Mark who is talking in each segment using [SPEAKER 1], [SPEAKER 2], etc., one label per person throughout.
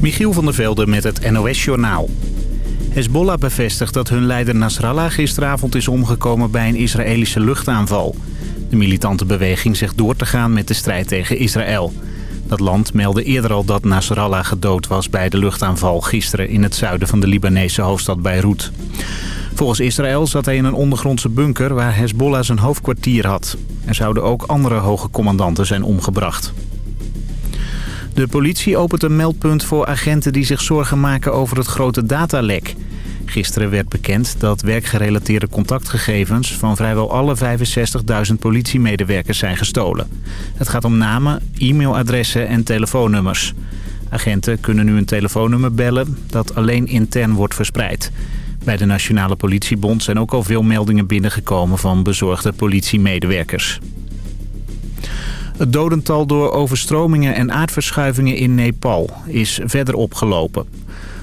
[SPEAKER 1] Michiel van der Velde met het NOS-journaal. Hezbollah bevestigt dat hun leider Nasrallah gisteravond is omgekomen bij een Israëlische luchtaanval. De militante beweging zegt door te gaan met de strijd tegen Israël. Dat land meldde eerder al dat Nasrallah gedood was bij de luchtaanval gisteren in het zuiden van de Libanese hoofdstad Beirut. Volgens Israël zat hij in een ondergrondse bunker waar Hezbollah zijn hoofdkwartier had. Er zouden ook andere hoge commandanten zijn omgebracht. De politie opent een meldpunt voor agenten die zich zorgen maken over het grote datalek. Gisteren werd bekend dat werkgerelateerde contactgegevens van vrijwel alle 65.000 politiemedewerkers zijn gestolen. Het gaat om namen, e-mailadressen en telefoonnummers. Agenten kunnen nu een telefoonnummer bellen dat alleen intern wordt verspreid. Bij de Nationale Politiebond zijn ook al veel meldingen binnengekomen van bezorgde politiemedewerkers. Het dodental door overstromingen en aardverschuivingen in Nepal is verder opgelopen.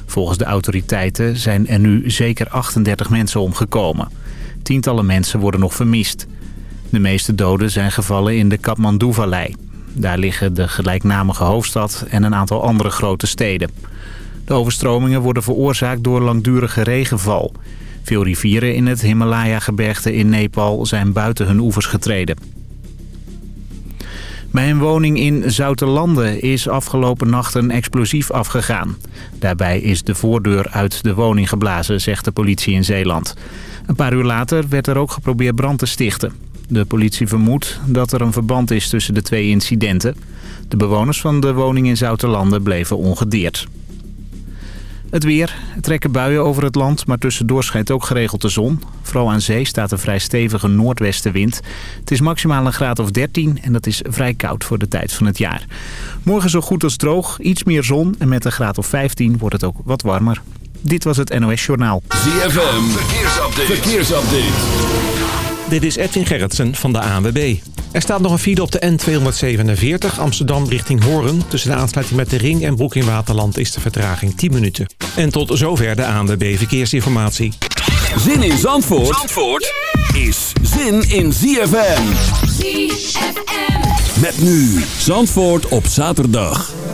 [SPEAKER 1] Volgens de autoriteiten zijn er nu zeker 38 mensen omgekomen. Tientallen mensen worden nog vermist. De meeste doden zijn gevallen in de Kathmandu-vallei. Daar liggen de gelijknamige hoofdstad en een aantal andere grote steden. De overstromingen worden veroorzaakt door langdurige regenval. Veel rivieren in het Himalaya-gebergte in Nepal zijn buiten hun oevers getreden. Bij een woning in Zoutelanden is afgelopen nacht een explosief afgegaan. Daarbij is de voordeur uit de woning geblazen, zegt de politie in Zeeland. Een paar uur later werd er ook geprobeerd brand te stichten. De politie vermoedt dat er een verband is tussen de twee incidenten. De bewoners van de woning in Zoutelanden bleven ongedeerd. Het weer. Er trekken buien over het land, maar tussendoor schijnt ook geregeld de zon. Vooral aan zee staat een vrij stevige noordwestenwind. Het is maximaal een graad of 13 en dat is vrij koud voor de tijd van het jaar. Morgen zo goed als droog, iets meer zon en met een graad of 15 wordt het ook wat warmer. Dit was het NOS Journaal.
[SPEAKER 2] ZFM, verkeersupdate. verkeersupdate.
[SPEAKER 3] Dit is Edwin Gerritsen van de ANWB. Er staat nog een file op de N247 Amsterdam richting Hoorn. Tussen de aansluiting met de Ring en Broek in Waterland is de vertraging 10 minuten. En tot zover de ANWB Verkeersinformatie.
[SPEAKER 2] Zin in Zandvoort, Zandvoort is zin in ZFM. ZFM. Met nu Zandvoort op zaterdag.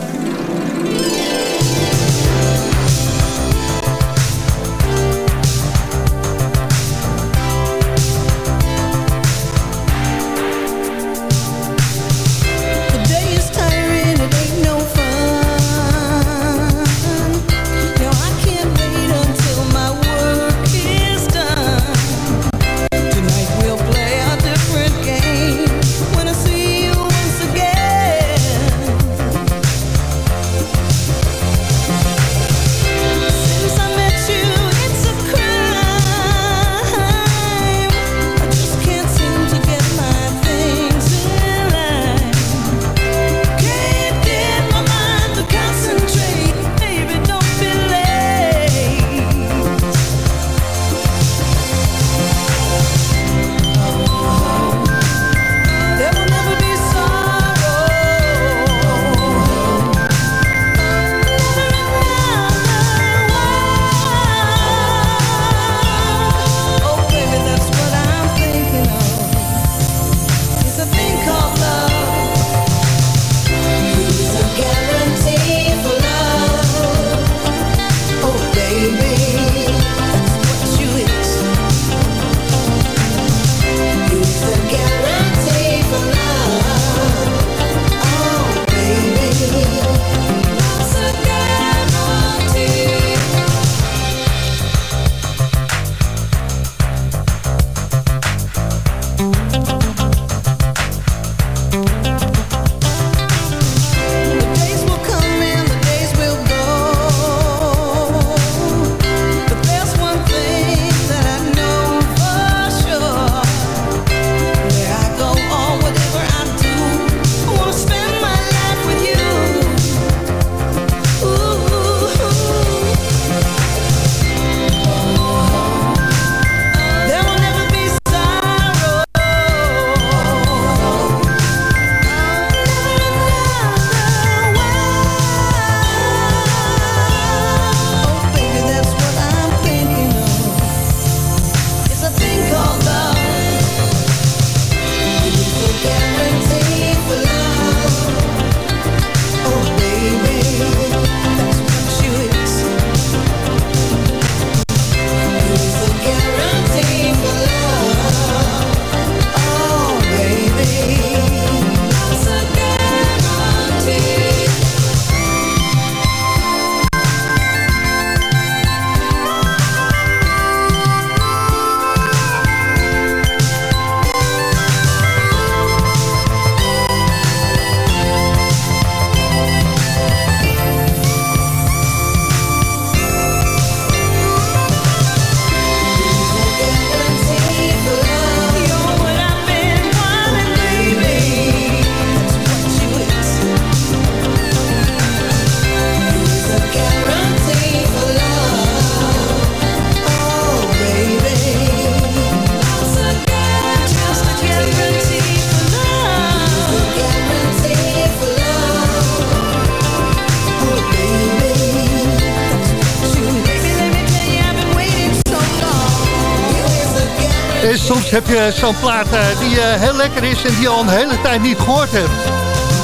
[SPEAKER 4] Heb je zo'n plaat die heel lekker is en die je al een hele tijd niet gehoord hebt.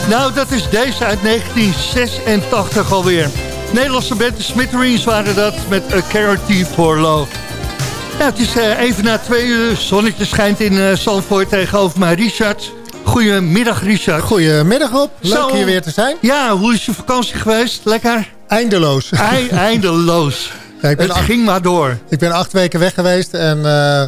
[SPEAKER 4] Nou, dat is deze uit 1986 alweer. Nederlandse band de Smithereens waren dat met A Charity for Love. Ja, het is even na twee uur. Zonnetje schijnt in Zandvoort tegenover mij. Richard, Goedemiddag, Richard.
[SPEAKER 5] Goedemiddag, Rob. Leuk hier weer te zijn.
[SPEAKER 4] Ja, hoe is je vakantie geweest? Lekker?
[SPEAKER 5] Eindeloos.
[SPEAKER 4] eindeloos. het ging maar door.
[SPEAKER 5] Ik ben acht weken weg geweest en uh,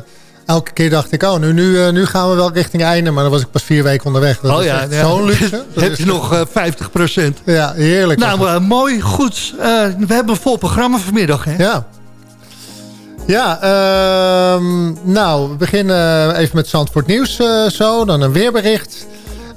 [SPEAKER 5] elke keer dacht ik... oh, nu, nu, uh, nu gaan we wel richting einde. Maar dan was ik pas vier weken onderweg. Dat oh ja, ja. zo'n luxe.
[SPEAKER 4] Heb je nog uh, eh, 50 procent.
[SPEAKER 5] Ja, heerlijk.
[SPEAKER 4] Nou, mooi, goed. we hebben een vol programma vanmiddag, hè?
[SPEAKER 5] Ja. Ja, uh, nou, we beginnen even met Zandvoort Nieuws zo. Dan een weerbericht.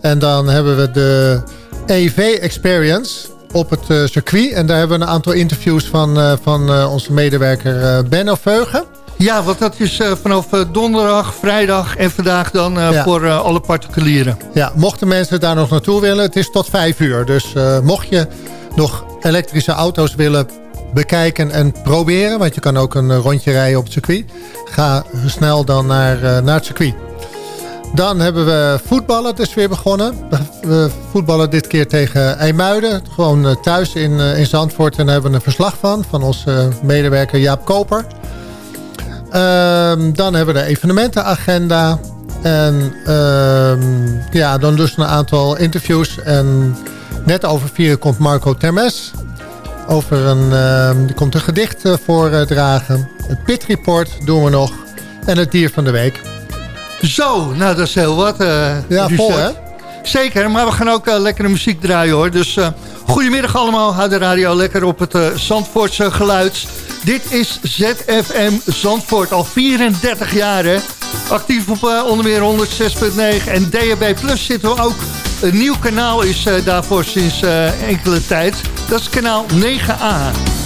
[SPEAKER 5] En dan hebben we de EV Experience op het circuit. En daar hebben we een aantal interviews van, van onze medewerker Benno Veugen.
[SPEAKER 4] Ja, want dat is vanaf donderdag, vrijdag en vandaag dan ja. voor alle particulieren.
[SPEAKER 5] Ja, mochten mensen daar nog naartoe willen, het is tot vijf uur. Dus mocht je nog elektrische auto's willen bekijken en proberen. Want je kan ook een rondje rijden op het circuit. Ga snel dan naar, naar het circuit. Dan hebben we voetballen dus weer begonnen. We voetballen dit keer tegen IJmuiden. Gewoon eh, thuis in, eh, in Zandvoort. En daar hebben we een verslag van. Van onze medewerker Jaap Koper. Um, dan hebben we de evenementenagenda. En um, ja, dan dus een aantal interviews. En net over vieren komt Marco Termes. Over een, er komt een gedicht uh, voordragen. Het Pit Report doen we nog. En het dier van de week.
[SPEAKER 4] Zo, nou dat is heel wat. Uh,
[SPEAKER 5] ja, vol hè?
[SPEAKER 4] Zeker, maar we gaan ook uh, lekkere muziek draaien hoor. Dus uh, goedemiddag allemaal. Houd de radio lekker op het Zandvoortse geluid. Dit is ZFM Zandvoort. Al 34 jaar. Actief op onder meer 106.9. En DHB Plus zitten we ook. Een nieuw kanaal is daarvoor sinds enkele tijd. Dat is kanaal 9A.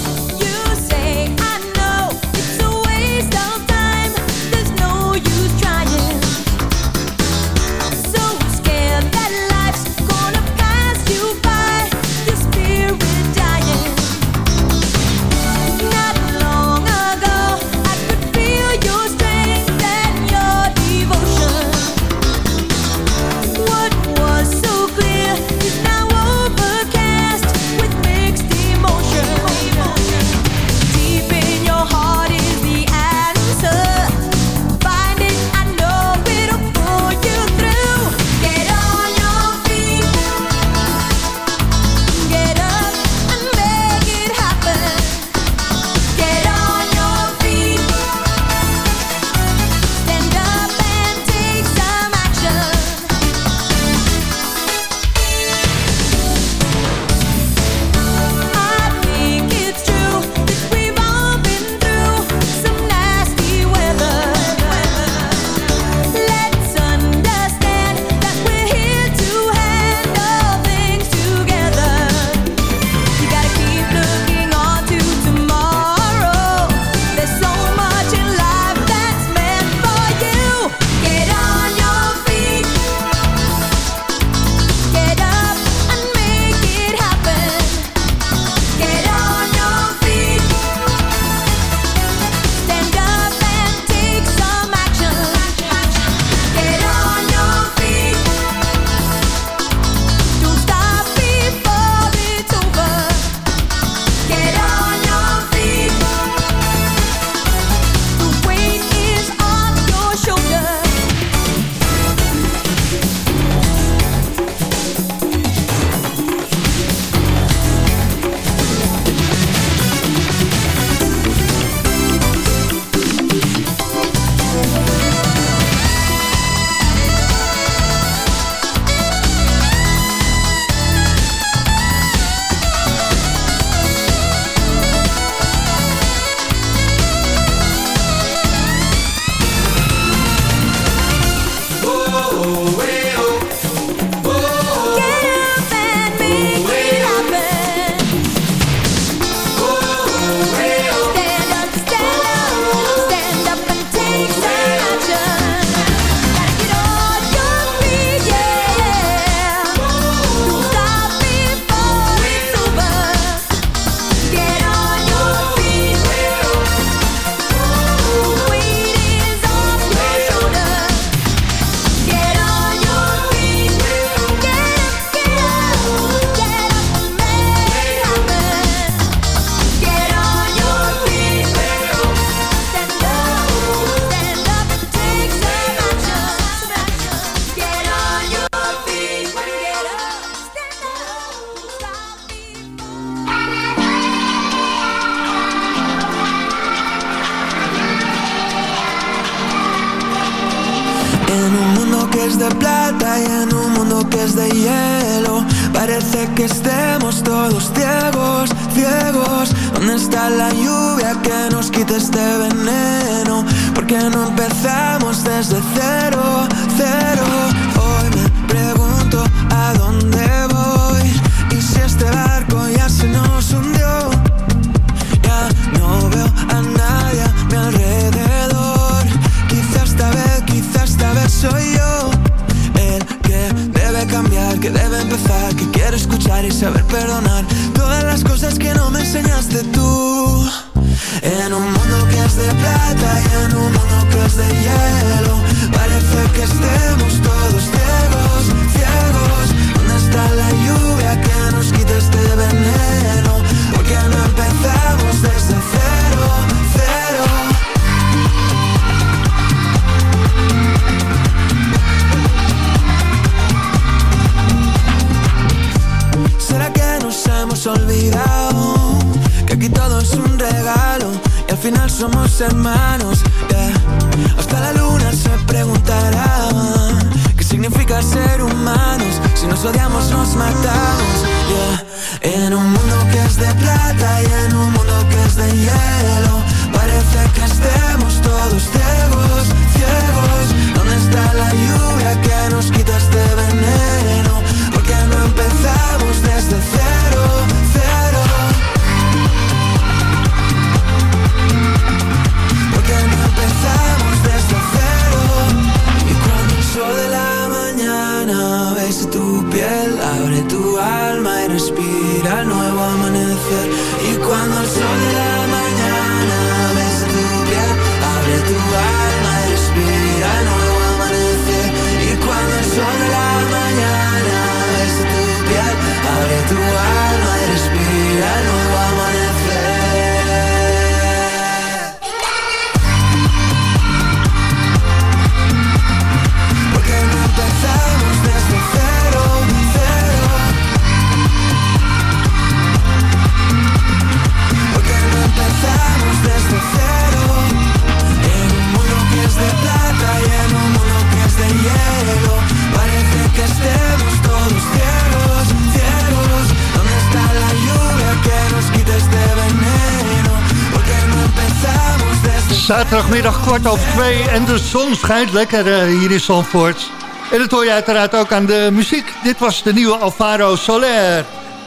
[SPEAKER 4] Kwart over twee en de zon schijnt lekker eh, hier in Zandvoort. En dat hoor je uiteraard ook aan de muziek. Dit was de nieuwe Alvaro Soler.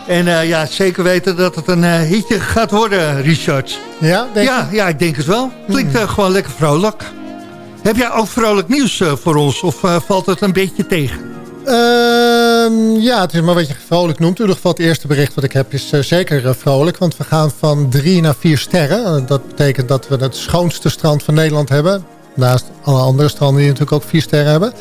[SPEAKER 4] En eh, ja, zeker weten dat het een eh, hitje gaat worden, Richard.
[SPEAKER 5] Ja, denk
[SPEAKER 4] Ja, ja, ik denk het wel. Klinkt eh, gewoon lekker vrolijk. Heb jij ook vrolijk nieuws eh, voor ons of eh, valt het een beetje tegen?
[SPEAKER 5] Ja, het is maar wat je vrolijk noemt. In ieder geval het eerste bericht wat ik heb is eh, zeker eh, vrolijk. Want we gaan van drie naar vier sterren. Dat betekent dat we het schoonste strand van Nederland hebben. Naast alle andere stranden die natuurlijk ook vier sterren hebben.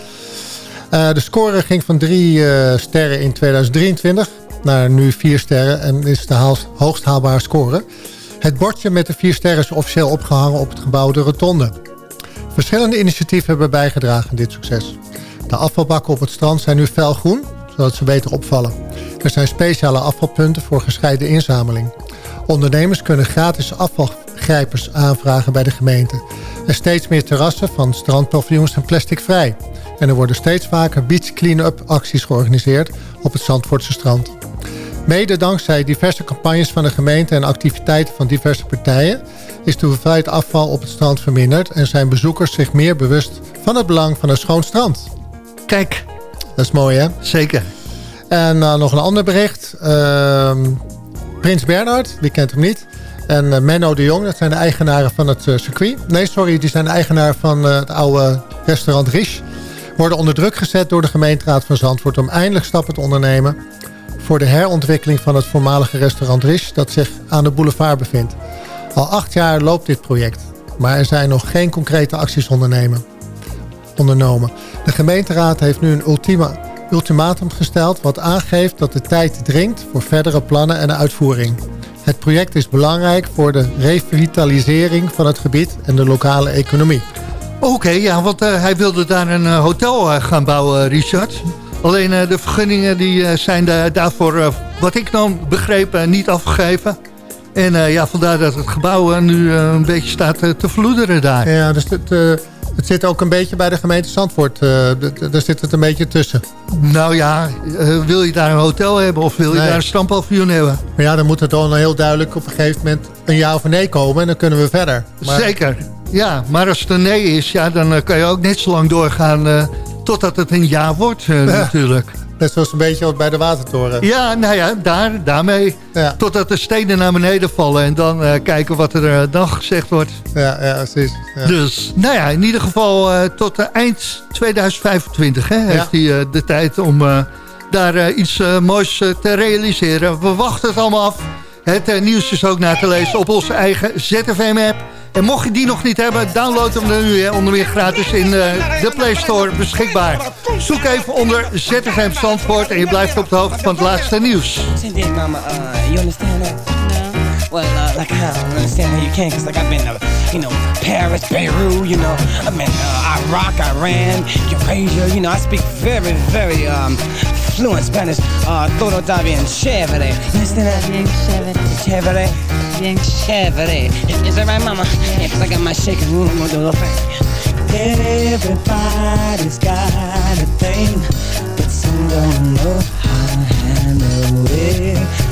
[SPEAKER 5] Eh, de score ging van drie sterren in 2023 naar nu vier sterren. En is de haal- hoogst haalbare score. Het bordje met de vier sterren is officieel opgehangen op het gebouw De Rotonde. Verschillende initiatieven hebben bijgedragen aan dit succes. De afvalbakken op het strand zijn nu felgroen, zodat ze beter opvallen. Er zijn speciale afvalpunten voor gescheiden inzameling. Ondernemers kunnen gratis afvalgrijpers aanvragen bij de gemeente. En steeds meer terrassen van strandpaviljoens zijn plasticvrij. En er worden steeds vaker beach clean-up acties georganiseerd op het Zandvoortse strand. Mede dankzij diverse campagnes van de gemeente en activiteiten van diverse partijen... is de hoeveelheid afval op het strand verminderd... en zijn bezoekers zich meer bewust van het belang van een schoon strand.
[SPEAKER 4] Kijk,
[SPEAKER 5] Dat is mooi, hè?
[SPEAKER 4] zeker.
[SPEAKER 5] En eh, nog een ander bericht. Ehm, Prins Bernhard, wie kent hem niet. En eh, Menno de Jong, dat zijn de eigenaren van het eh, circuit. Nee, sorry, die zijn de eigenaar van het oude restaurant Riche. Worden onder druk gezet door de gemeenteraad van Zandvoort... om eindelijk stappen te ondernemen voor de herontwikkeling van het voormalige restaurant Riche... dat zich aan de boulevard bevindt. Al acht jaar loopt dit project. Maar er zijn nog geen concrete acties ondernemen ondernomen. De gemeenteraad heeft nu een ultima, ultimatum gesteld... wat aangeeft dat de tijd dringt voor verdere plannen en uitvoering. Het project is belangrijk voor de revitalisering van het gebied en de lokale economie.
[SPEAKER 4] Oké, ja, want eh, hij wilde daar een eh, hotel eh, gaan bouwen, Richard. Alleen de vergunningen die, zijn daar daarvoor, wat ik dan begreep, eh, niet afgegeven. En ja, vandaar dat het gebouw nu een beetje staat te vloederen daar.
[SPEAKER 5] Ja, dus de, Het zit ook een beetje bij de gemeente Zandvoort. Uh, daar zit het een beetje tussen.
[SPEAKER 6] Nou ja, wil je daar een hotel hebben of wil je daar een strandpaviljoen hebben?
[SPEAKER 5] Maar ja, dan moet het dan heel duidelijk op een gegeven moment een ja of een nee komen. En dan kunnen we verder.
[SPEAKER 6] Zeker. Ja, maar als het een nee is, ja, dan kan je ook net zo lang doorgaan totdat het een ja wordt natuurlijk.
[SPEAKER 5] Net zoals een beetje bij de watertoren.
[SPEAKER 6] Ja, nou ja, daar, daarmee. Ja. Totdat de stenen naar beneden vallen en dan uh, kijken wat er uh, dan gezegd wordt.
[SPEAKER 5] Ja, ja precies. Ja.
[SPEAKER 6] Dus, nou ja, in ieder geval uh, tot eind 2025 hè, heeft hij de tijd om daar iets moois te realiseren. We wachten het allemaal af. Het nieuws is ook na te lezen op onze eigen ZFM-app. En mocht je die nog niet hebben, download hem dan nu hè, onder meer gratis in uh, de Play Store beschikbaar. Zoek even onder ZFM Zandvoort en je blijft op de hoogte van het laatste nieuws. Well, uh, like I don't understand how you can, cause like I've been to, you know, Paris, Beirut, you know, I've been uh, Iraq, Iran, Eurasia, you know, I speak very, very um, fluent Spanish. Uh, todo está bien chévere. Understand that? Bien chévere. Chévere. Bien chévere. Is that right, mama? Yeah, cause I got my shaking room, I'm gonna do the thing. Everybody's got a thing, but some don't know how to handle it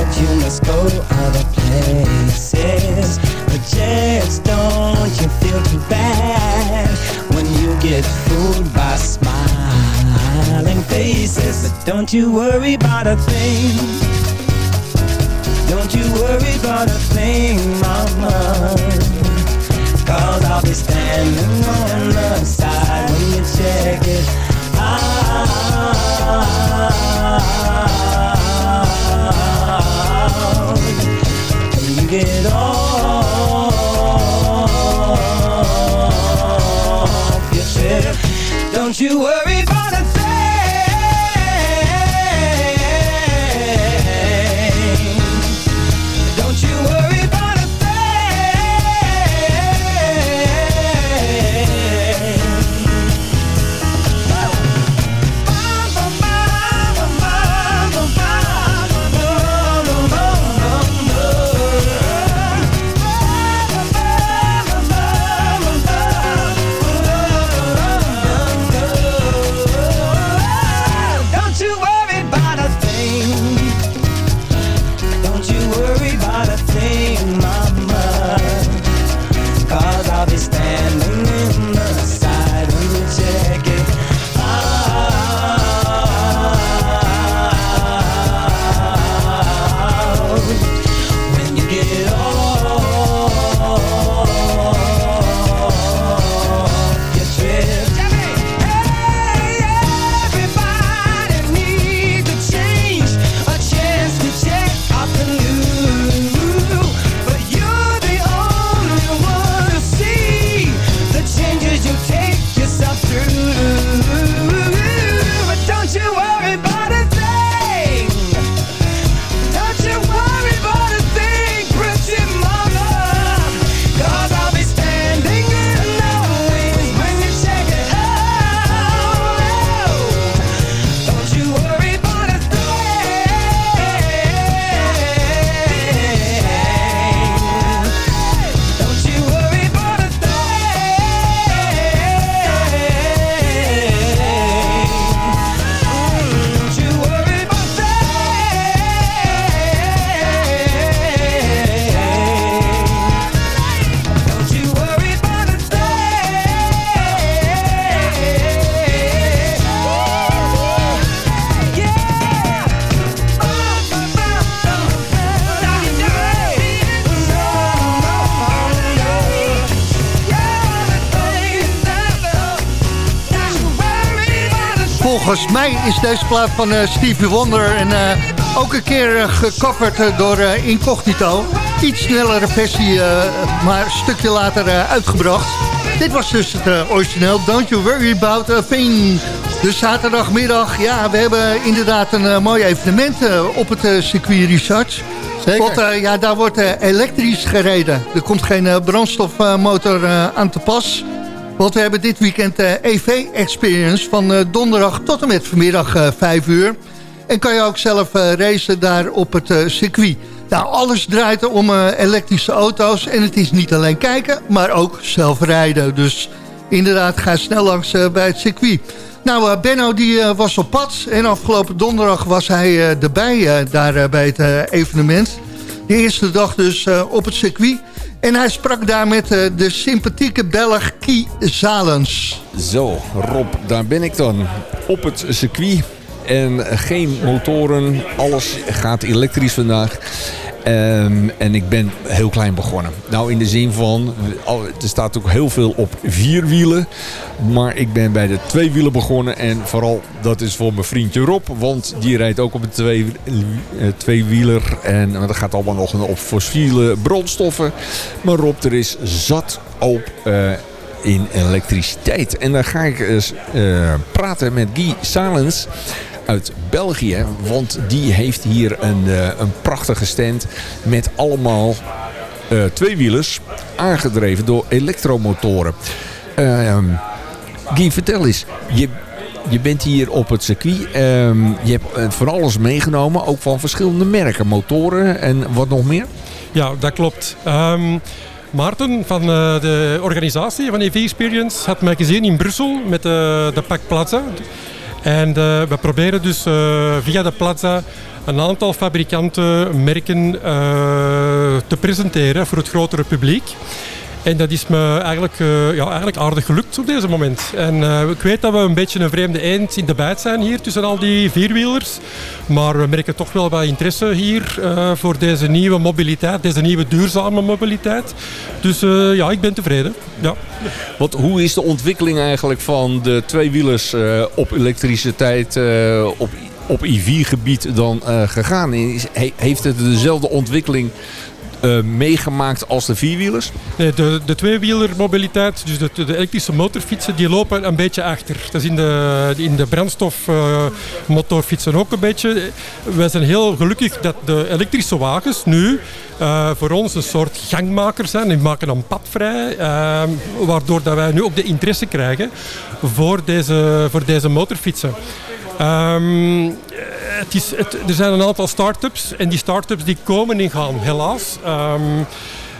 [SPEAKER 6] that you must go other places. But just don't you feel too bad when you get fooled by smiling faces. But don't you worry about a thing. Don't you worry about a thing, you worry Volgens mij is deze plaat van uh, Stevie Wonder en uh, ook een keer uh, gecoverd door Incognito. Iets snellere versie, maar een stukje later uitgebracht.
[SPEAKER 4] Dit was dus het origineel Don't You Worry About A Thing. Dus zaterdagmiddag, ja, we hebben inderdaad een mooi evenement op het circuit Research.
[SPEAKER 5] Zeker.
[SPEAKER 4] Want ja, daar wordt elektrisch gereden. Er komt geen brandstofmotor aan te pas. Want we hebben dit weekend EV-experience van donderdag tot en met vanmiddag 5 uur. En kan je ook zelf racen daar op het circuit. Nou, alles draait om elektrische auto's. En het is niet alleen kijken, maar ook zelf rijden. Dus inderdaad, ga snel langs bij het circuit. Nou, Benno die was op pad. En afgelopen donderdag was hij erbij daar bij het evenement. De eerste dag dus op het circuit. En hij sprak daar met de sympathieke Belg Kie Zalens.
[SPEAKER 7] Zo, Rob, daar ben ik dan. Op het circuit. En geen motoren, alles gaat elektrisch vandaag. Um, en ik ben heel klein begonnen. Nou, in de zin van, er staat ook heel veel op vier wielen. Maar ik ben bij de twee wielen begonnen. En vooral, dat is voor mijn vriendje Rob. Want die rijdt ook op een twee, uh, tweewieler. En dat gaat allemaal nog op fossiele brandstoffen. Maar Rob, er is zat op... Uh, in elektriciteit. En dan ga ik eens uh, praten met Guy Salens uit België. Want die heeft hier een, uh, een prachtige stand met allemaal uh, tweewielers aangedreven door elektromotoren. Uh, Guy, vertel eens. Je, je bent hier op het circuit. Um, je hebt van alles meegenomen, ook van verschillende merken. Motoren en wat nog meer?
[SPEAKER 8] Ja, dat klopt. Um, Maarten van de organisatie van EV Experience had mij gezien in Brussel met de, de Pack Plaza. En uh, we proberen dus uh, via de Plaza een aantal fabrikanten, merken te presenteren voor het grotere publiek. En dat is me eigenlijk, uh, ja, eigenlijk aardig gelukt op deze moment. En uh, ik weet dat we een beetje een vreemde eind in de bijt zijn hier tussen al die vierwielers. Maar we merken toch wel wat interesse hier uh, voor deze nieuwe mobiliteit, deze nieuwe duurzame mobiliteit. Dus ja, ik ben tevreden. Ja.
[SPEAKER 7] Want hoe is de ontwikkeling eigenlijk van de tweewielers op elektriciteit, op op EV-gebied dan gegaan? Heeft het dezelfde ontwikkeling uh, meegemaakt als de vierwielers?
[SPEAKER 8] De, de tweewielermobiliteit, dus de, de, elektrische motorfietsen, die lopen een beetje achter. Dat is in de, in de brandstofmotorfietsen ook een beetje. Wij zijn heel gelukkig dat de elektrische wagens nu uh, voor ons een soort gangmaker zijn. Die maken een pad vrij, waardoor dat wij nu ook de interesse krijgen voor deze, voor deze motorfietsen. Um, het er zijn een aantal start-ups en die start-ups die komen en gaan, helaas. Um,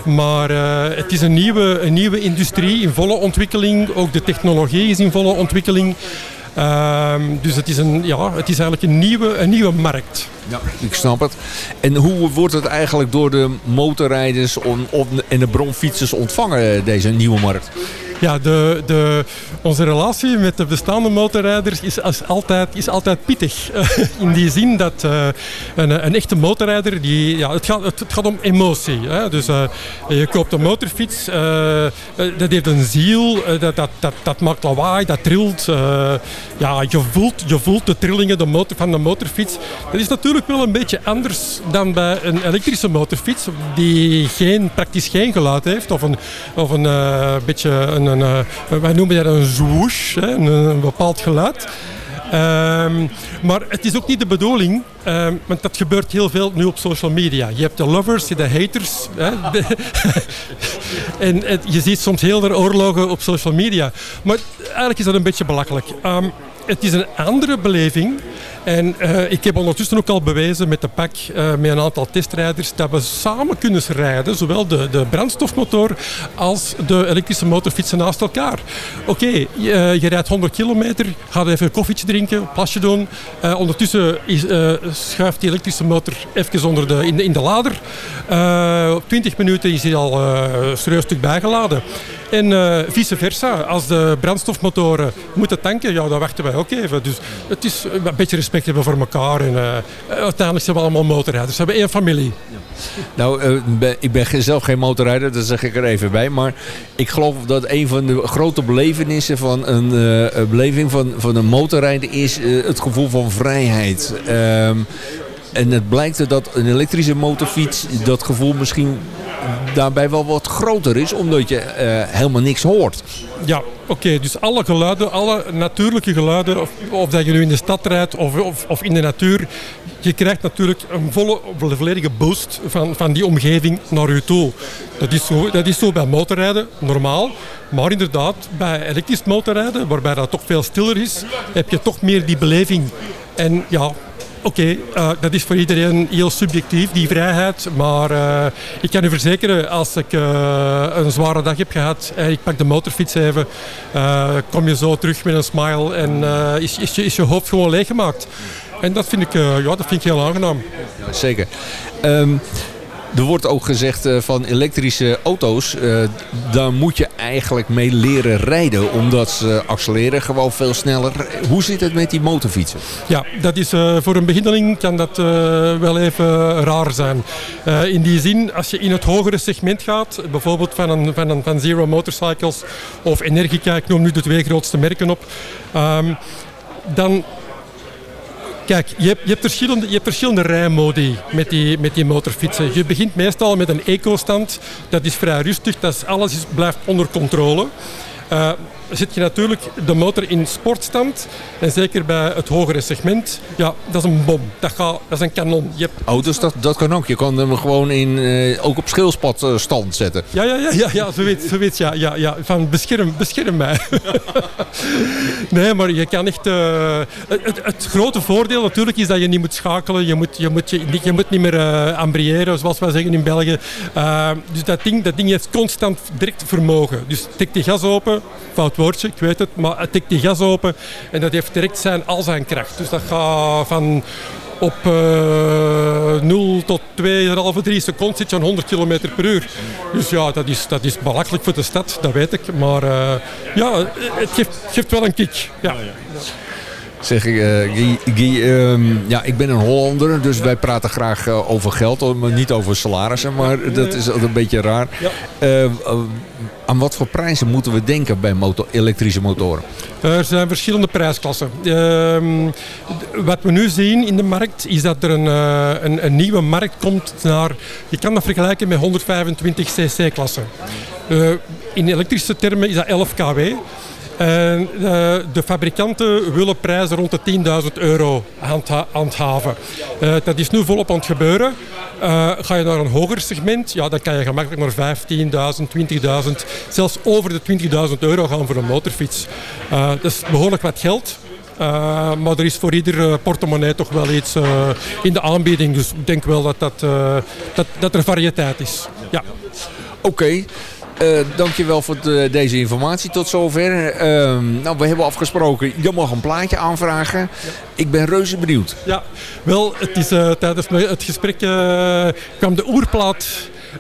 [SPEAKER 8] maar uh, het is een nieuwe, een nieuwe industrie in volle ontwikkeling. Ook de technologie is in volle ontwikkeling. Um, dus het is, een, ja, het is eigenlijk een nieuwe, een nieuwe markt.
[SPEAKER 7] Ja, ik snap het. En hoe wordt het eigenlijk door de motorrijders en de bronfietsers ontvangen, deze nieuwe markt?
[SPEAKER 8] Ja, de, de, onze relatie met de bestaande motorrijders is, is, altijd, is altijd pittig. In die zin dat uh, een, een, echte motorrijder, die, ja, het, gaat, het, gaat om emotie. Hè? Dus uh, je koopt een motorfiets, uh, dat heeft een ziel, dat, dat, dat, dat, maakt lawaai, dat trilt. ja, je, voelt, je voelt de trillingen de motor, van de motorfiets. Dat is natuurlijk wel een beetje anders dan bij een elektrische motorfiets, die geen, praktisch geen geluid heeft, of een, of een beetje een uh, wij noemen dat een zwoosh, hè, een, bepaald geluid. Um, maar het is ook niet de bedoeling, um, want dat gebeurt heel veel nu op social media. Je hebt de lovers, je hebt de haters. Hè. en het, je ziet soms heel veel oorlogen op social media. Maar eigenlijk is dat een beetje belachelijk. Um, het is een andere beleving. En uh, ik heb ondertussen ook al bewezen met de PAK, uh, met een aantal testrijders, dat we samen kunnen rijden, zowel de, de brandstofmotor als de elektrische motorfietsen naast elkaar. Oké, je rijdt 100 kilometer, ga even een koffietje drinken, plasje doen. ondertussen is, schuift die elektrische motor even onder de, in, de, in de lader. op 20 minuten is hij al een serieus stuk bijgeladen. En vice versa, als de brandstofmotoren moeten tanken, ja, dan wachten wij ook even. Dus het is een beetje respect hebben voor elkaar. En, uh, uiteindelijk zijn we allemaal motorrijders. We hebben één familie. Ja.
[SPEAKER 7] Nou, uh, ik ben zelf geen motorrijder, dat zeg ik er even bij. Maar ik geloof dat een van de grote belevenissen van een uh, beleving van, van een motorrijder is het gevoel van vrijheid. Um, en het blijkt dat een elektrische motorfiets dat gevoel misschien daarbij wel wat groter is, omdat je eh, helemaal niks hoort.
[SPEAKER 8] Ja, oké. dus alle geluiden, alle natuurlijke geluiden, of, of dat je nu in de stad rijdt of, of, in de natuur, je krijgt natuurlijk een volle, volledige boost van, van die omgeving naar je toe. Dat is, zo, dat is zo bij motorrijden, normaal. Maar inderdaad, bij elektrisch motorrijden, waarbij dat toch veel stiller is, heb je toch meer die beleving. En ja, Oké, uh, dat is voor iedereen heel subjectief, die vrijheid. Maar uh, ik kan u verzekeren, als ik uh, een zware dag heb gehad en ik pak de motorfiets even, kom je zo terug met een smile en is, is, je, is je hoofd gewoon leeggemaakt. En dat vind ik, ja, dat vind ik heel aangenaam.
[SPEAKER 7] Ja, zeker. Um, er wordt ook gezegd uh, van elektrische auto's, uh, daar moet je eigenlijk mee leren rijden. Omdat ze accelereren gewoon veel sneller. Hoe zit het met die motorfietsen?
[SPEAKER 8] Ja, dat is, uh, voor een beginneling kan dat wel even raar zijn. in die zin, als je in het hogere segment gaat, bijvoorbeeld van, een, van, een, van Zero Motorcycles of Energica, ik noem nu de twee grootste merken op. Um, dan Kijk, je hebt, je hebt, verschillende, je verschillende rijmodi met die, met die motorfietsen. Je begint meestal met een eco-stand. Dat is vrij rustig, dat is, alles blijft onder controle. Uh, zit je natuurlijk de motor in sportstand. En zeker bij het hogere segment, ja, dat is een bom. Dat, gaat, dat is een kanon.
[SPEAKER 7] Je hebt... Dus dat, dat kan ook. Je kan hem gewoon in, uh, ook op scheelspad uh, stand zetten.
[SPEAKER 8] Ja, ja, ja, ja, ja zoiets, zoiets ja, ja, ja. Van bescherm, bescherm mij. nee, maar je kan echt... Uh, het, het, grote voordeel natuurlijk is dat je niet moet schakelen. Je moet, je moet, je, je moet niet meer uh, ambriëren, zoals wij zeggen in België. dus dat ding, dat ding heeft constant direct vermogen. Dus tik die gas open, fout woordje, ik weet het, maar het tikt die gas open en dat heeft direct zijn, al zijn kracht. Dus dat gaat van op uh, 0 tot 2,5, 3 seconden zit je aan 100 km per uur. Dus ja, dat is, dat is belachelijk voor de stad, dat weet ik. Maar uh, ja, het geeft, geeft wel een kick. Ja.
[SPEAKER 7] Zeg ik, uh, Guy, Guy um, ja, ik ben een Hollander, dus wij praten graag uh, over geld, maar niet over salarissen, maar dat is altijd een beetje raar. Ja. Uh, aan wat voor prijzen moeten we denken bij motor, elektrische motoren?
[SPEAKER 8] Er zijn verschillende prijsklassen. Ehm, wat we nu zien in de markt is dat er een, een, een nieuwe markt komt naar, je kan dat vergelijken met 125 cc-klassen. in elektrische termen is dat 11 kW. En uh, de fabrikanten willen prijzen rond de 10.000 euro handha handhaven. Uh, dat is nu volop aan het gebeuren. Uh, ga je naar een hoger segment, ja, dan kan je gemakkelijk naar 15.000, 20.000, zelfs over de 20.000 euro gaan voor een motorfiets. dat is behoorlijk wat geld. Maar er is voor ieder portemonnee toch wel iets in de aanbieding. Dus ik denk wel dat, dat, dat, dat er variëteit is. Ja.
[SPEAKER 7] Oké. Uh, dankjewel voor de, deze informatie tot zover. Uh, nou, we hebben afgesproken, je mag een plaatje aanvragen. Ja. Ik ben reuze benieuwd.
[SPEAKER 8] Ja, wel, het is uh, tijdens het gesprek kwam de oerplaat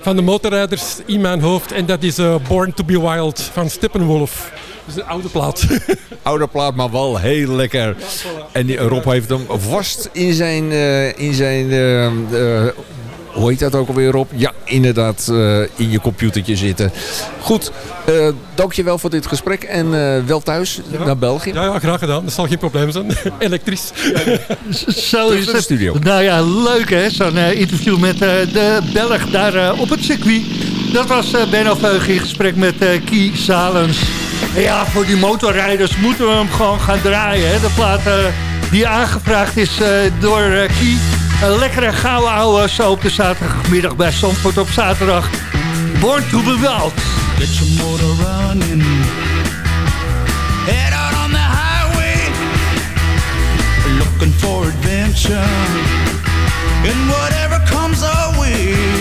[SPEAKER 8] van de motorrijders in mijn hoofd. En dat is Born to be Wild van Steppenwolf. Dus een oude plaat.
[SPEAKER 7] oude plaat, maar wel heel lekker. Ja, voilà. En Rob heeft hem vast in zijn, in zijn hoe heet dat ook alweer op? Ja, inderdaad, uh, in je computertje zitten. Goed, uh, dankjewel voor dit gesprek en uh, wel thuis
[SPEAKER 8] ja.
[SPEAKER 7] naar België.
[SPEAKER 8] Ja, ja, graag gedaan. Dat zal geen probleem zijn. Elektrisch.
[SPEAKER 4] Zo is het. studio. Nou ja, leuk hè, zo'n interview met de Belg daar op het circuit. Dat was Benno Veug in gesprek met Kie Salens. En ja, voor die motorrijders moeten we hem gewoon gaan draaien. Hè? De plaat die aangevraagd is door Kie. Een lekkere gouden ouwe zo op de zaterdagmiddag bij Zandvoort op zaterdag. Born to be wild. Get your motor running. Head out on the highway. Looking for adventure. And whatever comes our way.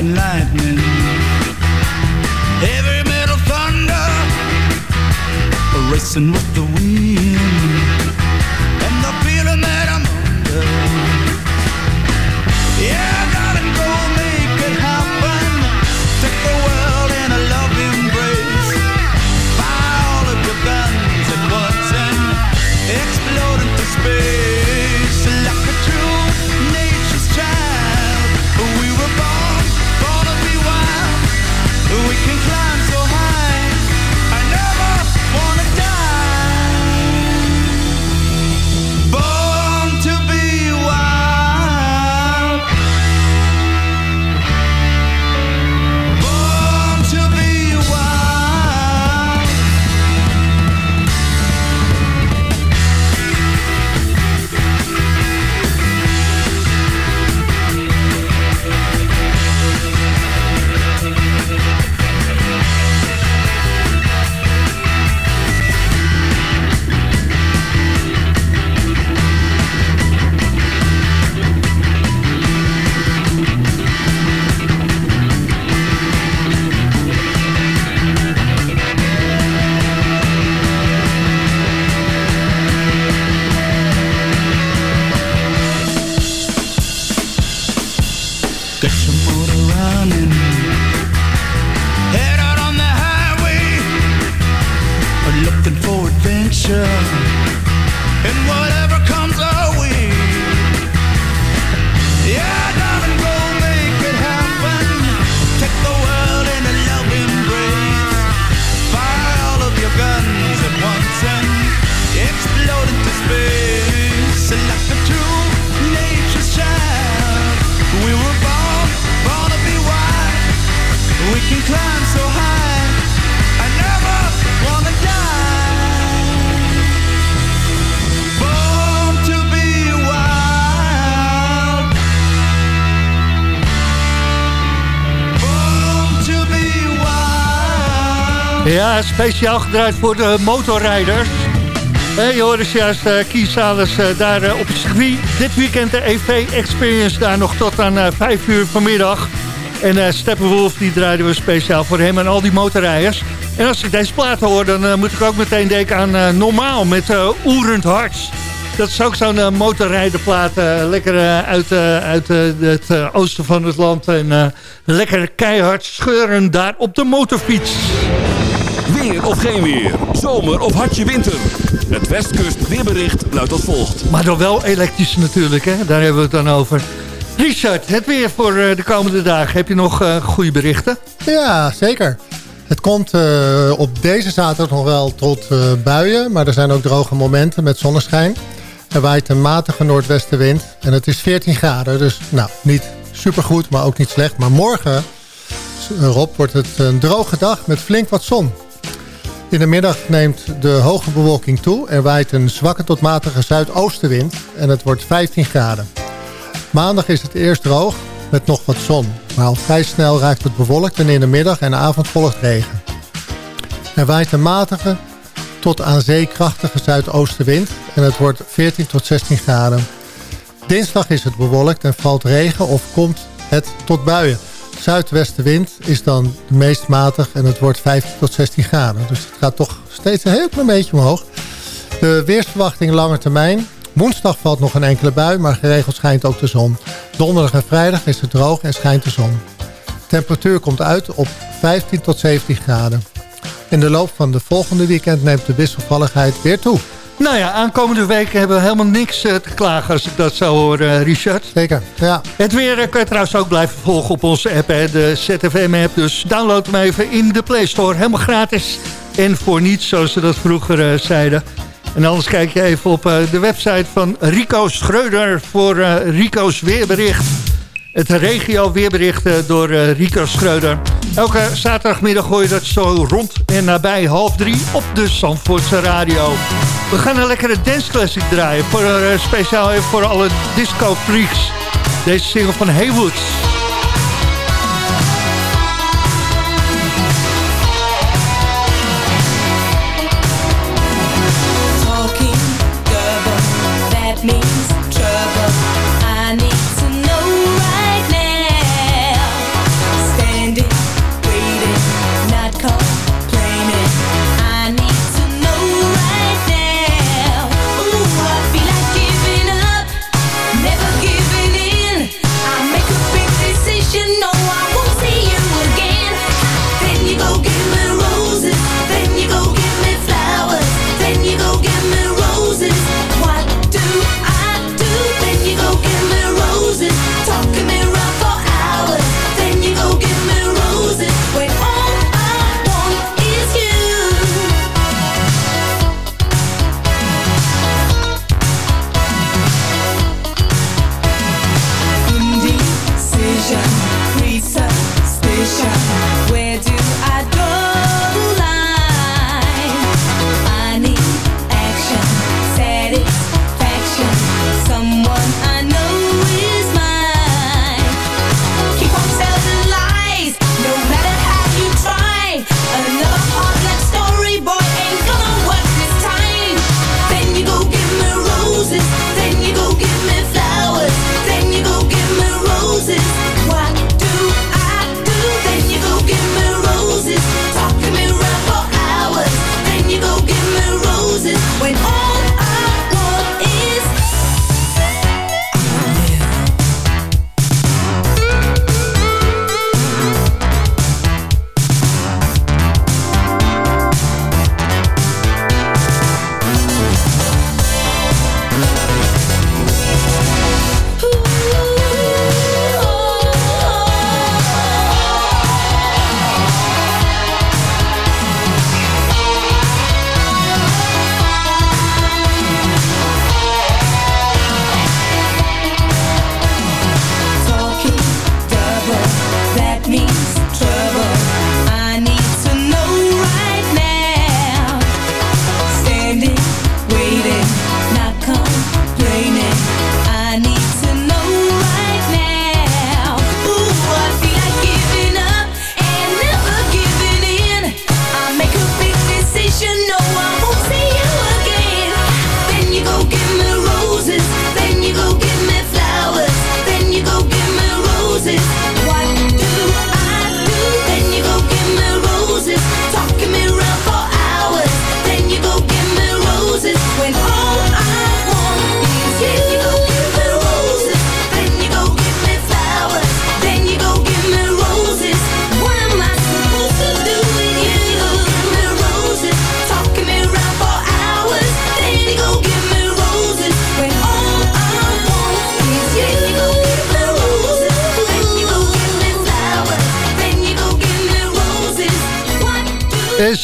[SPEAKER 4] Smoking lightning. Heavy metal thunder. Racing with the wind. Ja, speciaal gedraaid voor de motorrijders. Je hoorde juist uh, Kies Salers eh, daar eh, op het circuit. Dit weekend de EV Experience daar nog tot aan uh, 5 uur vanmiddag. En Steppenwolf die draaiden we speciaal voor hem en al die motorrijders. En als ik deze plaat hoor, dan moet ik ook meteen denken aan Normaal met Oerend Harts. Dat is ook zo'n motorrijderplaat, lekker uit, uit het oosten van het land. En lekker keihard scheuren daar op de motorfiets.
[SPEAKER 2] Weer of geen weer, zomer of hartje winter. Het Westkust weerbericht luidt als volgt.
[SPEAKER 4] Maar dan wel elektrisch natuurlijk, hè? daar hebben we het dan over. Richard, het weer voor uh, de komende dagen. Heb je nog uh, goede berichten?
[SPEAKER 5] Ja, zeker. Het komt uh, op deze zaterdag nog wel tot buien. Maar er zijn ook droge momenten met zonneschijn. Er waait een matige noordwestenwind. En het is 14 graden. Dus nou, niet supergoed, maar ook niet slecht. Maar morgen, Rob, wordt het een droge dag met flink wat zon. In de middag neemt de hoge bewolking toe. Er waait een zwakke tot matige zuidoostenwind en het wordt 15 graden. Maandag is het eerst droog met nog wat zon. Maar al vrij snel raakt het bewolkt en in de middag en avond volgt regen. Er waait een matige tot aan zee krachtige zuidoostenwind en het wordt 14 tot 16 graden. Dinsdag is het bewolkt en valt regen of komt het tot buien zuidwestenwind is dan de meest matig en het wordt 15 tot 16 graden. Dus het gaat toch steeds een heel klein beetje omhoog. De weersverwachting lange termijn. Woensdag valt nog een enkele bui, maar geregeld schijnt ook de zon. Donderdag en vrijdag is het droog en schijnt de zon. De temperatuur komt uit op 15 tot 17 graden. In de loop van de volgende weekend neemt de wisselvalligheid weer toe.
[SPEAKER 4] Nou ja, aankomende weken hebben we helemaal niks uh, te klagen als ik dat zou horen, uh, Richard.
[SPEAKER 5] Zeker, ja.
[SPEAKER 4] Het weer uh, kan je trouwens ook blijven volgen op onze app, hè, de ZFM-app. Dus download hem even in de Play Store, helemaal gratis. En voor niets, zoals ze dat vroeger zeiden. En anders kijk je even op de website van Rico Schreuder voor Rico's weerbericht. Het regio weerbericht door Rico Schreuder. Elke zaterdagmiddag hoor je dat zo rond en nabij half drie op de Zandvoortse radio. We gaan een lekkere dance classic draaien. Voor, uh, speciaal voor alle disco freaks. Deze single van Haywoods.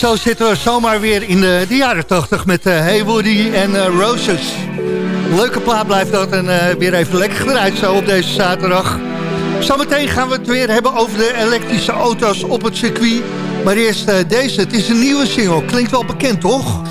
[SPEAKER 9] Zo zitten we zomaar weer in de, jaren 80 met uh, Hey Woody en uh, Roses. Leuke plaat blijft dat en uh, weer even lekker gedraaid zo op deze zaterdag. Zometeen gaan we het weer hebben over de elektrische auto's op het circuit. Maar eerst deze, het is een nieuwe single. Klinkt wel bekend, toch?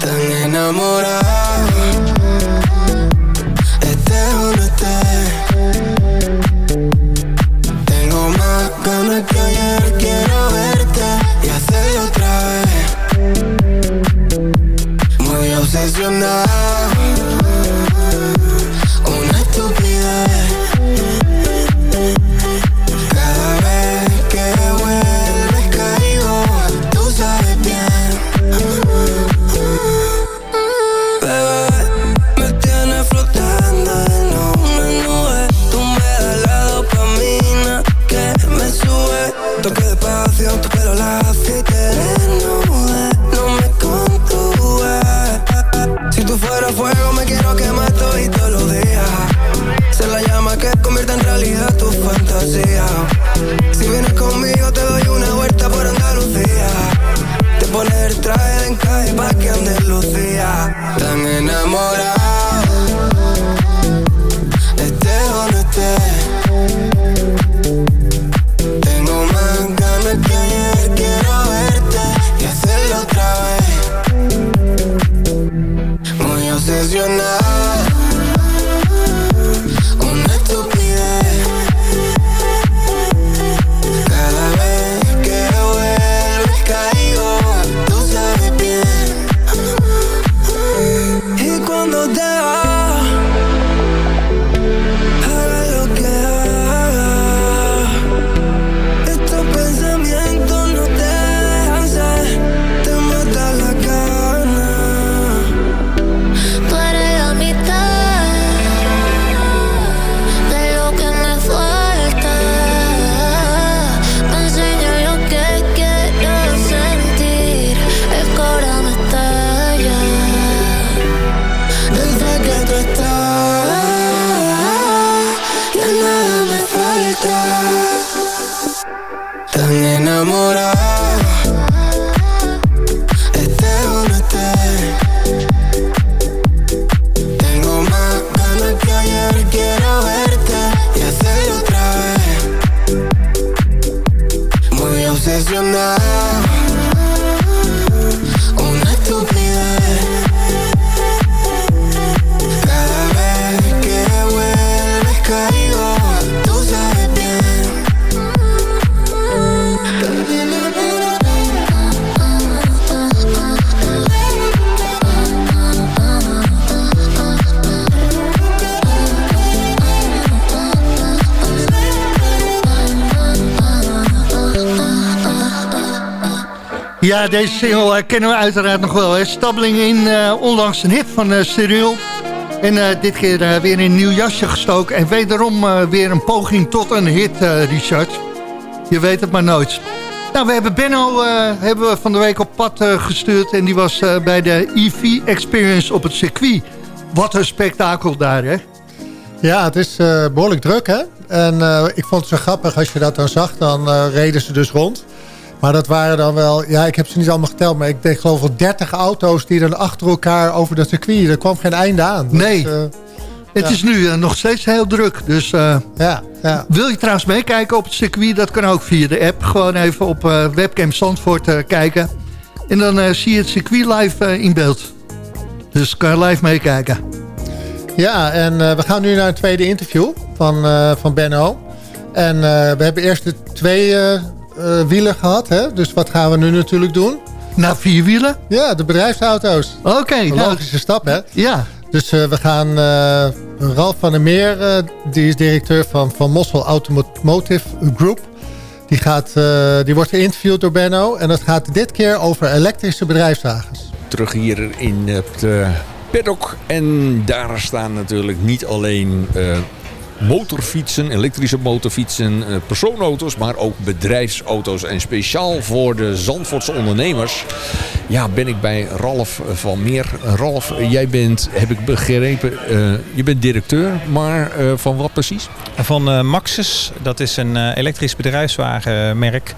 [SPEAKER 9] Deze single eh, kennen we uiteraard nog wel. Hè? Stabbeling in, eh, onlangs een hit van uh, Cyril. En eh, dit keer eh, weer in een nieuw jasje gestoken. En wederom eh, weer een poging tot een hit, eh, Richard. Je weet het maar nooit. Nou, we hebben Benno eh, hebben we van de week op pad eh, gestuurd. En die was eh, bij de EV Experience op het circuit. Wat een spektakel daar, hè?
[SPEAKER 5] Ja, het is eh, behoorlijk druk, hè? En eh, ik vond het zo grappig, als je dat dan zag, dan eh, reden ze dus rond. Maar dat waren dan wel, ja, ik heb ze niet allemaal geteld, maar ik denk geloof wel 30 auto's die dan achter elkaar over dat circuit. Er kwam geen einde aan. Dus,
[SPEAKER 9] Nee.
[SPEAKER 5] eh,
[SPEAKER 9] Het
[SPEAKER 5] Ja.
[SPEAKER 9] is nu eh, nog steeds heel druk. Dus eh,
[SPEAKER 5] ja, ja.
[SPEAKER 9] wil je trouwens meekijken op het circuit? Dat kan ook via de app. Gewoon even op webcam Zandvoort kijken. En dan zie je het circuit live in beeld. Dus kan je live meekijken.
[SPEAKER 5] Ja, en we gaan nu naar een tweede interview van, van Benno. En we hebben eerst de twee eh, wielen gehad, hè? Dus wat gaan we nu natuurlijk doen?
[SPEAKER 9] Na vier wielen?
[SPEAKER 5] Ja, de bedrijfsauto's.
[SPEAKER 9] Oké.
[SPEAKER 5] Een
[SPEAKER 9] nou,
[SPEAKER 5] logische stap, hè?
[SPEAKER 9] ja,
[SPEAKER 5] Dus eh, we gaan... eh, Ralf van der Meer, die is directeur van, van Mossel Automotive Group. Die, gaat, eh, die wordt geïnterviewd door Benno. En dat gaat dit keer over elektrische bedrijfswagens.
[SPEAKER 7] terug hier in het paddock. En daar staan natuurlijk niet alleen eh, motorfietsen, elektrische motorfietsen, eh, persoonauto's, maar ook bedrijfsauto's. En speciaal voor de Zandvoortse ondernemers ja, ben ik bij Ralf van Meer. Ralf, jij bent, heb ik begrepen, eh, je bent directeur, maar eh, van wat precies?
[SPEAKER 10] Van eh, Maxus, dat is een elektrisch bedrijfswagenmerk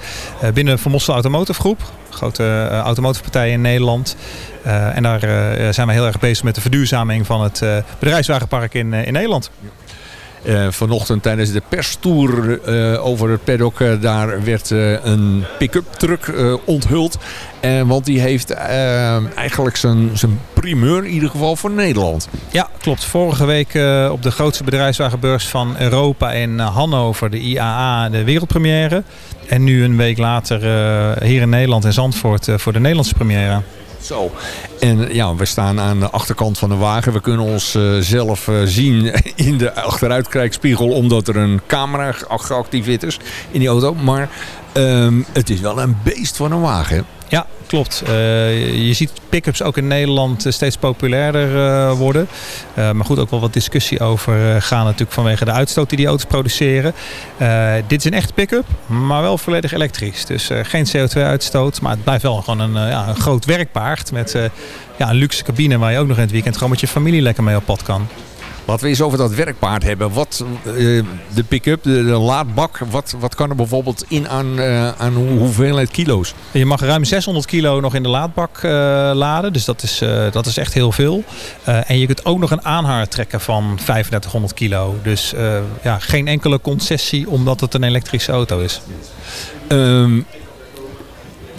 [SPEAKER 10] binnen Van Mossel Automotive Groep. Grote uh, automotivepartij in Nederland. Uh, en daar uh, zijn we heel erg bezig met de verduurzaming van het uh, bedrijfswagenpark in, in Nederland.
[SPEAKER 7] Uh, vanochtend tijdens de perstour uh, over het paddock, uh, daar werd een pick-up truck onthuld. want die heeft eigenlijk zijn, zijn primeur in ieder geval voor Nederland.
[SPEAKER 10] Ja, klopt. Vorige week op de grootste bedrijfswagenbeurs van Europa in Hannover, de IAA, de wereldpremière. En nu een week later hier in Nederland in Zandvoort voor de Nederlandse première.
[SPEAKER 7] Zo. En ja, we staan aan de achterkant van de wagen. We kunnen ons uh, zelf uh, zien in de achteruitkijkspiegel. Omdat er een camera geactiveerd is in die auto. Maar um, het is wel een beest van een wagen.
[SPEAKER 10] Ja, klopt. Uh, je ziet pick-ups ook in Nederland steeds populairder uh, worden. Maar goed, ook wel wat discussie over gaan natuurlijk vanwege de uitstoot die die auto's produceren. dit is een echte pick-up, maar wel volledig elektrisch. Dus geen CO2-uitstoot, maar het blijft wel gewoon een, ja, een groot werkpaard met ja, een luxe cabine waar je ook nog in het weekend gewoon met je familie lekker mee op pad kan.
[SPEAKER 7] Laten we eens over dat werkpaard hebben. Wat, uh, de pick-up, de, de, laadbak, wat, wat kan er bijvoorbeeld in aan, uh, aan hoeveelheid kilo's?
[SPEAKER 10] Je mag ruim 600 kilo nog in de laadbak uh, laden. Dus dat is, dat is echt heel veel. en je kunt ook nog een aanhanger trekken van 3500 kilo. Dus ja, geen enkele concessie omdat het een elektrische auto is.
[SPEAKER 7] Um,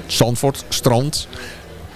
[SPEAKER 7] Zandvoort, strand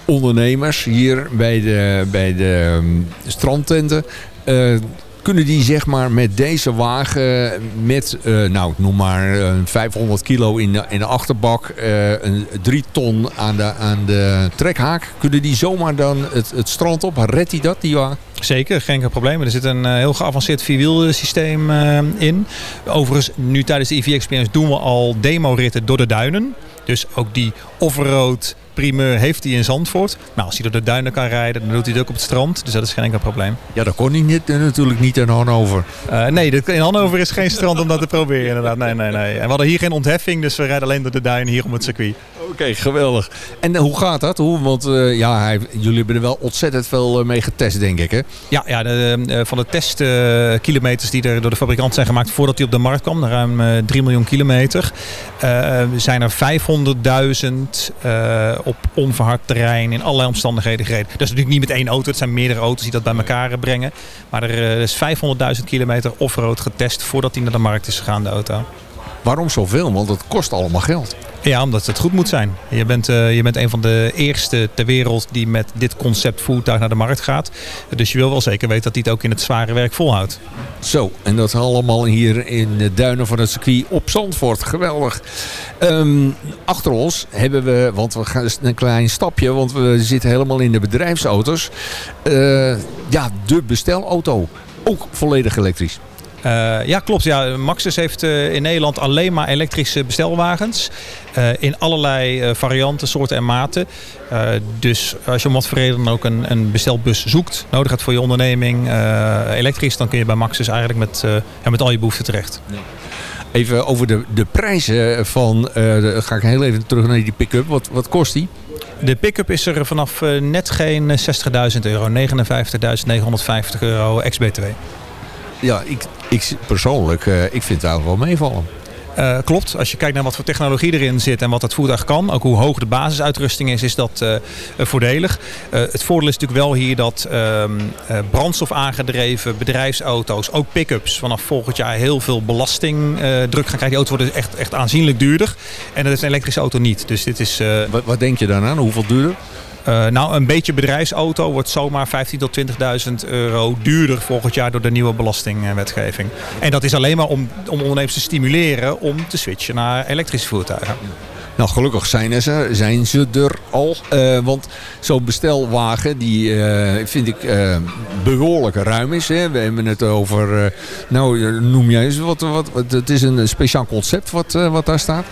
[SPEAKER 7] ondernemers hier bij de, bij de um, strandtenten. Uh, kunnen die zeg maar met deze wagen met, uh, nou noem maar uh, 500 kilo in de, in de achterbak, een 3 ton aan de, aan de trekhaak, kunnen die zomaar dan het, het strand op? Redt hij dat, die wagen?
[SPEAKER 10] Zeker, geen probleem. Er zit een heel geavanceerd vierwielsysteem in. Overigens, nu tijdens de EV Experience doen we al demo-ritten door de duinen. Dus ook die off-road primeur heeft hij in Zandvoort. Maar als hij door de duinen kan rijden, dan doet hij het ook op het strand. Dus dat is geen enkel probleem.
[SPEAKER 7] Ja, dat kon hij niet, natuurlijk niet in Hannover.
[SPEAKER 10] Uh, nee, in Hannover is geen strand om dat te proberen inderdaad. Nee, nee, nee. En we hadden hier geen ontheffing, dus we rijden alleen door de duinen hier om het circuit.
[SPEAKER 7] Oké, okay, geweldig. En uh, hoe gaat dat? Hoe, want uh, ja, hij, jullie hebben er wel ontzettend veel mee getest, denk ik, hè?
[SPEAKER 10] Ja, ja de, van de testkilometers die er door de fabrikant zijn gemaakt voordat hij op de markt kwam, ruim 3 miljoen kilometer, zijn er 500.000 op onverhard terrein in allerlei omstandigheden gereden. Dat is natuurlijk niet met één auto, het zijn meerdere auto's die dat bij elkaar brengen. Maar er is 500.000 kilometer off-road getest voordat hij naar de markt is gegaan, de auto.
[SPEAKER 7] Waarom zoveel? Want het kost allemaal geld.
[SPEAKER 10] Ja, omdat het goed moet zijn. Je bent, uh, je bent een van de eerste ter wereld die met dit concept voertuig naar de markt gaat. Dus je wil wel zeker weten dat hij het ook in het zware werk volhoudt.
[SPEAKER 7] Zo, en dat allemaal hier in de duinen van het circuit op Zandvoort. Geweldig. Um, achter ons hebben we, want we gaan een klein stapje, want we zitten helemaal in de bedrijfsauto's. Uh, ja, de bestelauto. Ook volledig elektrisch.
[SPEAKER 10] Uh, ja, klopt. Ja. Maxus heeft uh, in Nederland alleen maar elektrische bestelwagens. Uh, in allerlei varianten, soorten en maten. dus als je om wat voor reden ook een, een bestelbus zoekt, nodig hebt voor je onderneming, elektrisch, dan kun je bij Maxus eigenlijk met, ja, met al je behoeften terecht. Ja.
[SPEAKER 7] Even over de, de prijzen van, de, ga ik heel even terug naar die pick-up. Wat, wat kost die?
[SPEAKER 10] De pick-up is er vanaf net geen 60.000 euro, 59.950 euro ex-BTW.
[SPEAKER 7] Ja, ik, ik persoonlijk, uh, ik vind het eigenlijk wel meevallen.
[SPEAKER 10] Uh, klopt. Als je kijkt naar wat voor technologie erin zit en wat het voertuig kan, ook hoe hoog de basisuitrusting is, is dat uh, voordelig. Uh, het voordeel is natuurlijk wel hier dat brandstof aangedreven bedrijfsauto's, ook pick-ups, vanaf volgend jaar heel veel belastingdruk gaan krijgen. Die auto's worden echt, echt aanzienlijk duurder. En dat is een elektrische auto niet. Dus dit is,
[SPEAKER 7] wat, wat denk je dan aan? Hoeveel duurder?
[SPEAKER 10] Uh, nou, een beetje bedrijfsauto wordt zomaar 15.000 tot 20.000 euro duurder volgend jaar door de nieuwe belastingwetgeving. En dat is alleen maar om, om ondernemers te stimuleren om te switchen naar elektrische voertuigen.
[SPEAKER 7] Nou, gelukkig zijn ze, zijn ze er al. Uh, want zo'n bestelwagen, die uh, vind ik behoorlijk ruim is. Hè. We hebben het over, nou noem jij eens, wat, wat, wat, het is een speciaal concept wat, wat daar staat.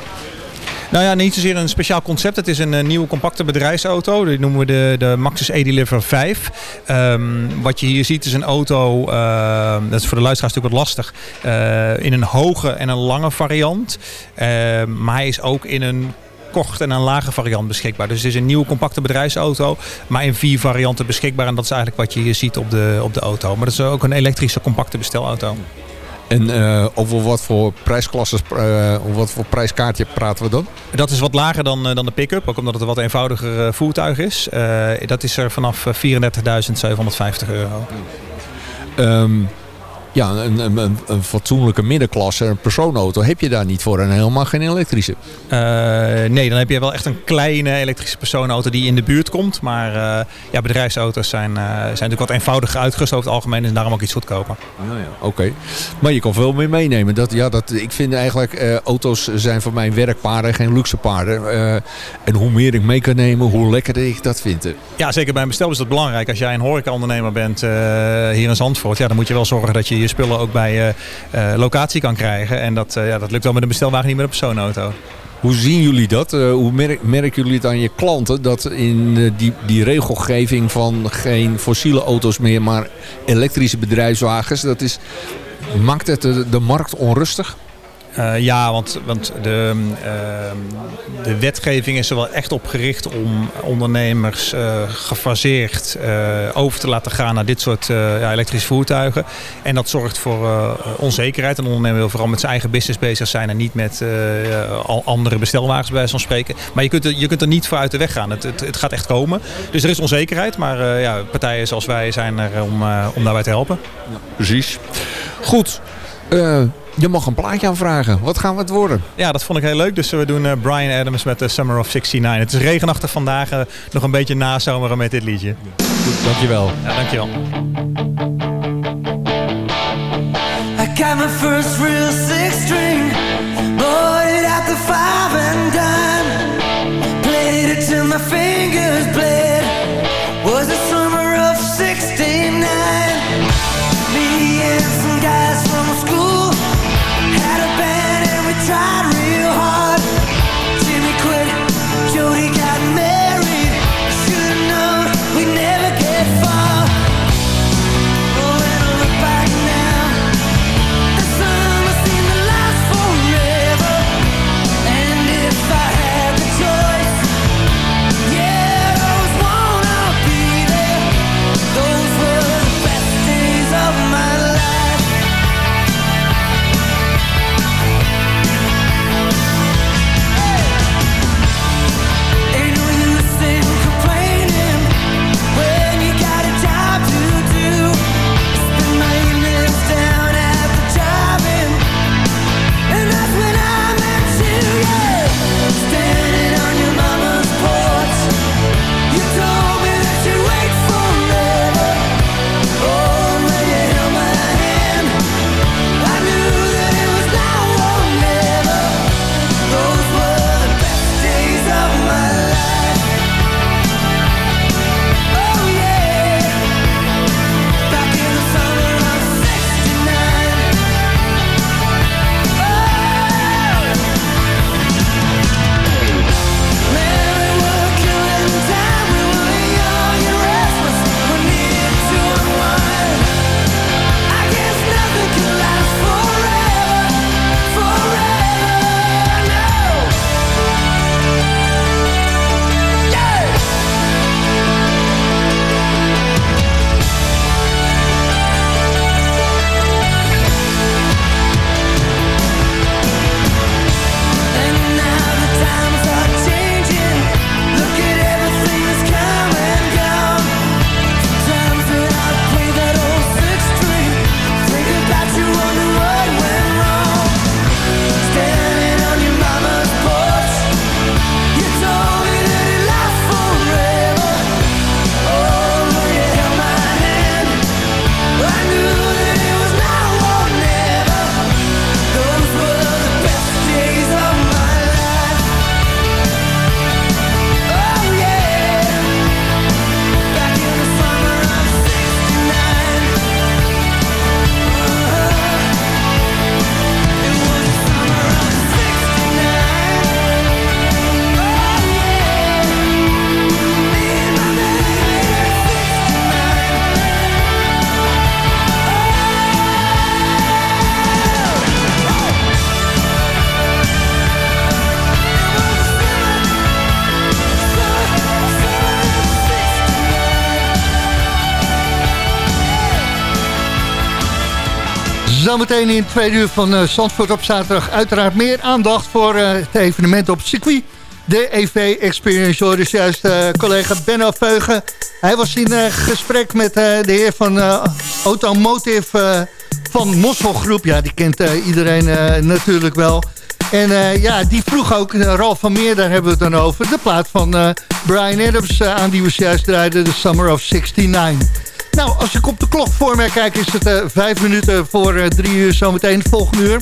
[SPEAKER 10] Nou ja, niet zozeer een speciaal concept. Het is een eh, nieuwe compacte bedrijfsauto. Die noemen we de, de Maxus E-Deliver 5. Ehm, wat je hier ziet is een auto, ehm, dat is voor de luisteraars natuurlijk wat lastig, eh, in een hoge en een lange variant. Ehm, maar hij is ook in een korte en een lage variant beschikbaar. Dus het is een nieuwe compacte bedrijfsauto, maar in vier varianten beschikbaar. En dat is eigenlijk wat je hier ziet op de, op de auto. Maar dat is ook een elektrische compacte bestelauto.
[SPEAKER 7] En eh, over wat voor prijsklasses, eh, over wat voor prijskaartje praten we dan?
[SPEAKER 10] Dat is wat lager dan, eh, dan de pick-up, ook omdat het een wat eenvoudiger voertuig is. Dat is er vanaf eh, 34.750 euro.
[SPEAKER 7] Ehm, ja, een, een, fatsoenlijke middenklasse, een persoonauto, heb je daar niet voor en helemaal geen elektrische.
[SPEAKER 10] Eh, nee, dan heb je wel echt een kleine elektrische personenauto die in de buurt komt. Maar eh, ja, bedrijfsauto's zijn, eh, zijn natuurlijk wat eenvoudiger uitgerust over het algemeen en daarom ook iets goedkoper.
[SPEAKER 7] Ja, ja. Oké. Maar je kan veel meer meenemen. Dat, ja, dat, ik vind eigenlijk, auto's zijn voor mij werkpaarden, geen luxe paarden. En hoe meer ik mee kan nemen, hoe lekkerder ik dat vind.
[SPEAKER 10] Ja, zeker bij een bestel is dat belangrijk. Als jij een horecaondernemer bent hier in Zandvoort, ja, dan moet je wel zorgen dat je je spullen ook bij eh, eh, locatie kan krijgen. En dat, eh, ja, dat lukt wel met een bestelwagen, niet met een persoonauto.
[SPEAKER 7] Hoe zien jullie dat? Hoe merk, merken jullie het aan je klanten dat in die, die regelgeving van geen fossiele auto's meer, maar elektrische bedrijfswagens, dat is, maakt het de markt onrustig?
[SPEAKER 10] Eh, ja, want, want de, ehm, de wetgeving is er wel echt op gericht om ondernemers eh, gefaseerd eh, over te laten gaan naar dit soort ja, elektrische voertuigen. En dat zorgt voor onzekerheid. Een ondernemer wil vooral met zijn eigen business bezig zijn en niet met al andere bestelwagens bij van spreken. Maar je kunt, er, je kunt er niet voor uit de weg gaan. Het, het, gaat echt komen. Dus er is onzekerheid, maar ja, partijen zoals wij zijn er om, om daarbij te helpen.
[SPEAKER 7] Precies. Goed. Je mag een plaatje aanvragen. Wat gaan we het worden?
[SPEAKER 10] Ja, dat vond ik heel leuk. Dus we doen eh, Brian Adams met de Summer of 69. Het is regenachtig vandaag. eh, nog een beetje nazomeren met dit liedje.
[SPEAKER 7] Goed, dankjewel.
[SPEAKER 10] Ja, dankjewel.
[SPEAKER 11] I got my first real six string, bought it at the five and dime. Played it till my fingers
[SPEAKER 12] Zometeen in tweede uur van uh, Zandvoort op zaterdag uiteraard meer aandacht voor uh, het evenement op het circuit. De EV Experience, hoor. Dus juist uh, collega Benno Veugen. Hij was in gesprek met de heer van Automotive van Mosselgroep. Ja, die kent iedereen natuurlijk wel. En ja, die vroeg ook, Ralf van Meer, daar hebben we het dan over... de plaat van Brian Adams aan die we juist draaiden, The Summer of 69. Nou, als ik op de klok voor mij kijk... is het uh, vijf minuten voor uh, drie uur zometeen, volgende uur.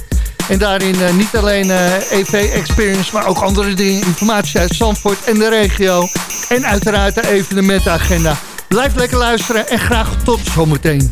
[SPEAKER 12] En daarin uh, niet alleen EV Experience... maar ook andere dingen, informatie uit Zandvoort en de regio. En uiteraard de evenementenagenda. Blijf lekker luisteren en graag tot zometeen.